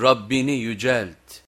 Rabbini yücelt.